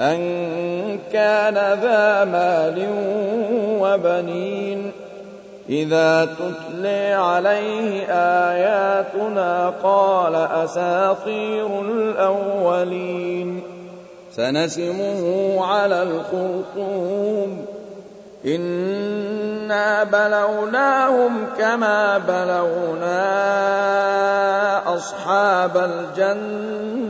أن كان ذا مال وبنين. إذا تتلي عليه آياتنا قال أساطير الأولين. سنسمه على الخرطوم. إنا بلوناهم كما بلونا أصحاب الجنة.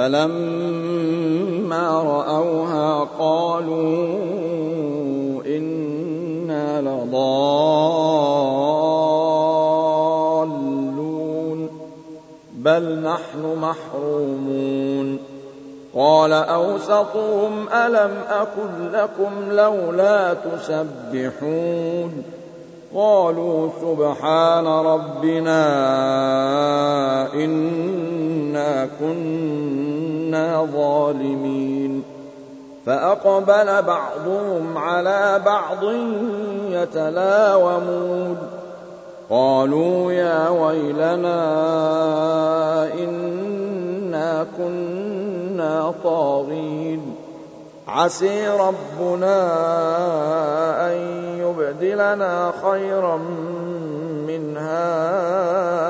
فلما رأوها قالوا إنا لضالون بل نحن محرومون. قال أوسطهم ألم أقل لكم لولا تسبحون؟ قالوا سبحان ربنا إنا كنا ظالمين. فأقبل بعضهم على بعض يتلاومون. قالوا يا ويلنا إنا كنا طاغين. عسي ربنا أن يبدلنا خيرا منها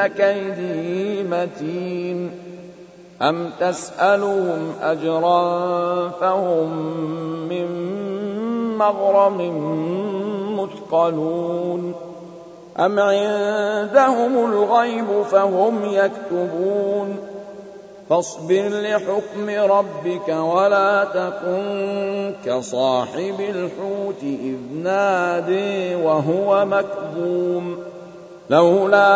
كيدي متين. أم تسألهم أجرا فهم من مغرم مثقلون. أم عندهم الغيب فهم يكتبون. فاصبر لحكم ربك ولا تكن كصاحب الحوت إذ نادي وهو مكظوم. لولا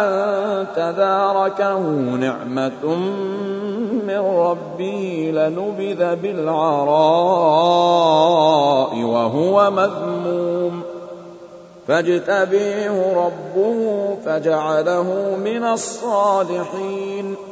أن تداركه نعمة من ربه لنبذ بالعراء وهو مذموم. فاجتبيه ربه فجعله من الصالحين.